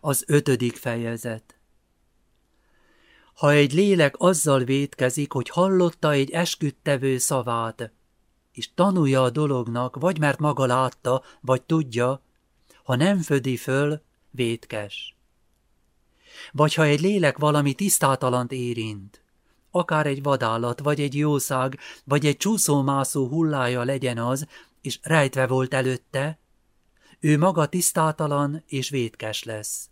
Az ötödik fejezet Ha egy lélek azzal vétkezik, hogy hallotta egy esküdtevő szavát, és tanulja a dolognak, vagy mert maga látta, vagy tudja, ha nem födi föl, vétkes. Vagy ha egy lélek valami tisztátalant érint, akár egy vadállat, vagy egy jószág, vagy egy csúszómászó hullája legyen az, és rejtve volt előtte, ő maga tisztátalan és vétkes lesz.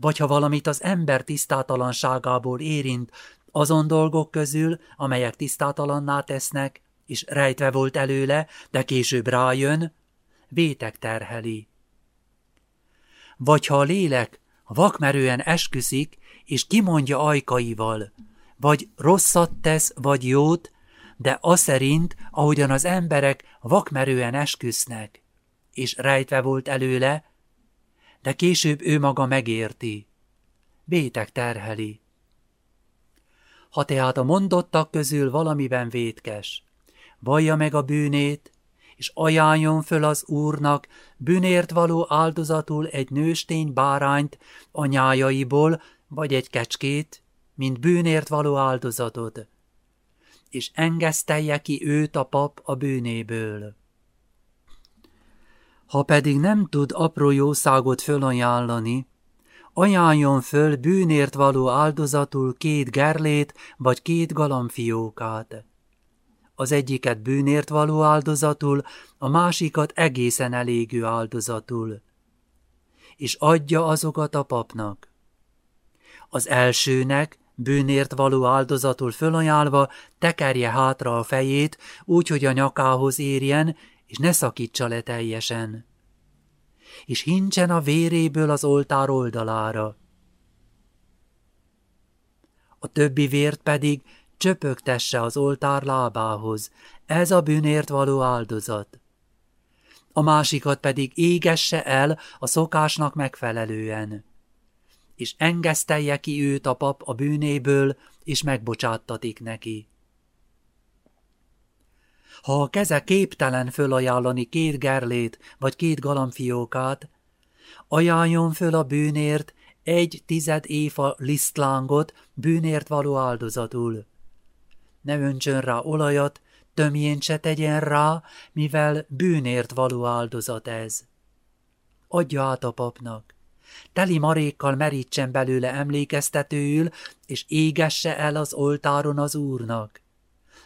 Vagy ha valamit az ember tisztátalanságából érint azon dolgok közül, amelyek tisztátalanná tesznek, és rejtve volt előle, de később rájön, vétek terheli. Vagy ha a lélek vakmerően esküszik, és kimondja ajkaival, vagy rosszat tesz, vagy jót, de az szerint, ahogyan az emberek vakmerően esküsznek, és rejtve volt előle, de később ő maga megérti. Vétek terheli. Ha tehát a mondottak közül valamiben vétkes, vallja meg a bűnét, és ajánljon föl az Úrnak bűnért való áldozatul egy nőstény bárányt a nyájaiból, vagy egy kecskét, mint bűnért való áldozatod, és engesztelje ki őt a pap a bűnéből. Ha pedig nem tud apró jószágot fölajánlani, ajánljon föl bűnért való áldozatul két gerlét vagy két galamfiókát az egyiket bűnért való áldozatul, a másikat egészen elégő áldozatul, és adja azokat a papnak. Az elsőnek, bűnért való áldozatul fölajánlva, tekerje hátra a fejét, úgy, hogy a nyakához érjen, és ne szakítsa le teljesen. És hincsen a véréből az oltár oldalára. A többi vért pedig csöpögtesse az oltár lábához, ez a bűnért való áldozat. A másikat pedig égesse el a szokásnak megfelelően, és engesztelje ki őt a pap a bűnéből, és megbocsáttatik neki. Ha a keze képtelen fölajánlani két gerlét vagy két galamfiókát, ajánljon föl a bűnért egy tized éva lisztlángot bűnért való áldozatul ne öntsön rá olajat, tömjén se tegyen rá, mivel bűnért való áldozat ez. Adja át a papnak. Teli marékkal merítsen belőle emlékeztetőül, és égesse el az oltáron az Úrnak.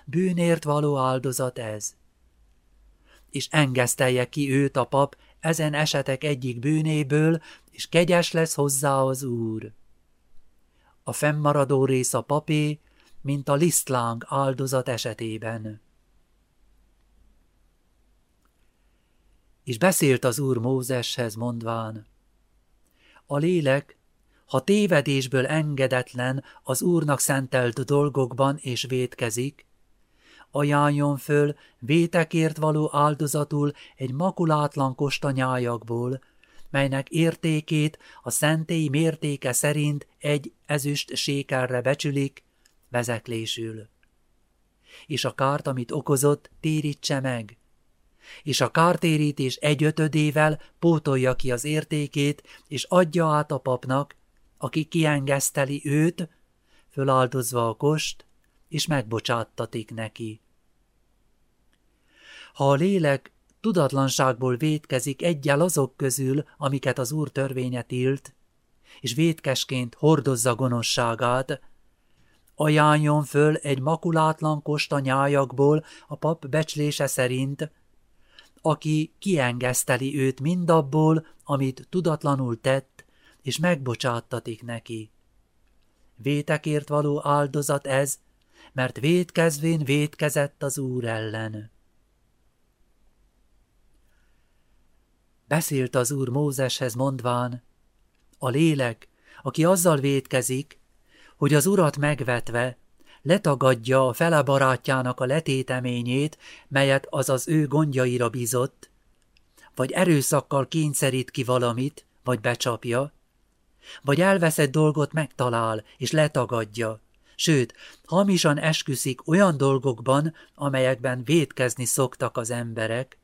Bűnért való áldozat ez. És engesztelje ki őt a pap ezen esetek egyik bűnéből, és kegyes lesz hozzá az Úr. A fennmaradó rész a papé, mint a lisztláng áldozat esetében. És beszélt az úr Mózeshez mondván, a lélek, ha tévedésből engedetlen az úrnak szentelt dolgokban és vétkezik, ajánljon föl vétekért való áldozatul egy makulátlan kostanyájakból, melynek értékét a szentély mértéke szerint egy ezüst sékelre becsülik, vezeklésül. És a kárt, amit okozott, térítse meg. És a kártérítés egyötödével pótolja ki az értékét, és adja át a papnak, aki kiengeszteli őt, föláldozva a kost, és megbocsáttatik neki. Ha a lélek tudatlanságból vétkezik egyel azok közül, amiket az Úr törvénye tilt, és vétkesként hordozza gonoszságát, ajánljon föl egy makulátlan kosta nyájakból a pap becslése szerint, aki kiengeszteli őt mindabból, amit tudatlanul tett, és megbocsáttatik neki. Vétekért való áldozat ez, mert védkezvén védkezett az Úr ellen. Beszélt az Úr Mózeshez mondván, a lélek, aki azzal védkezik, hogy az urat megvetve letagadja a fele barátjának a letéteményét, melyet az az ő gondjaira bizott, vagy erőszakkal kényszerít ki valamit, vagy becsapja, vagy elveszett dolgot megtalál és letagadja, sőt, hamisan esküszik olyan dolgokban, amelyekben védkezni szoktak az emberek.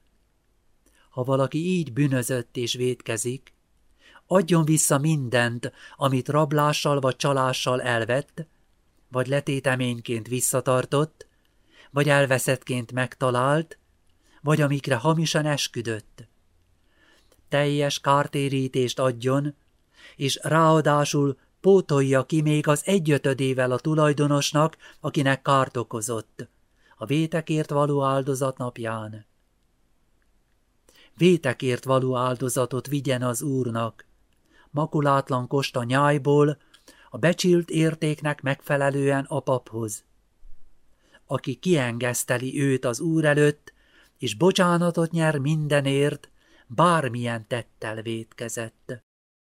Ha valaki így bűnözött és védkezik, adjon vissza mindent, amit rablással vagy csalással elvett, vagy letéteményként visszatartott, vagy elveszettként megtalált, vagy amikre hamisan esküdött. Teljes kártérítést adjon, és ráadásul pótolja ki még az egyötödével a tulajdonosnak, akinek kárt okozott, a vétekért való áldozat napján. Vétekért való áldozatot vigyen az úrnak, makulátlan kosta nyájból, a becsült értéknek megfelelően a paphoz. Aki kiengeszteli őt az úr előtt, és bocsánatot nyer mindenért, bármilyen tettel vétkezett.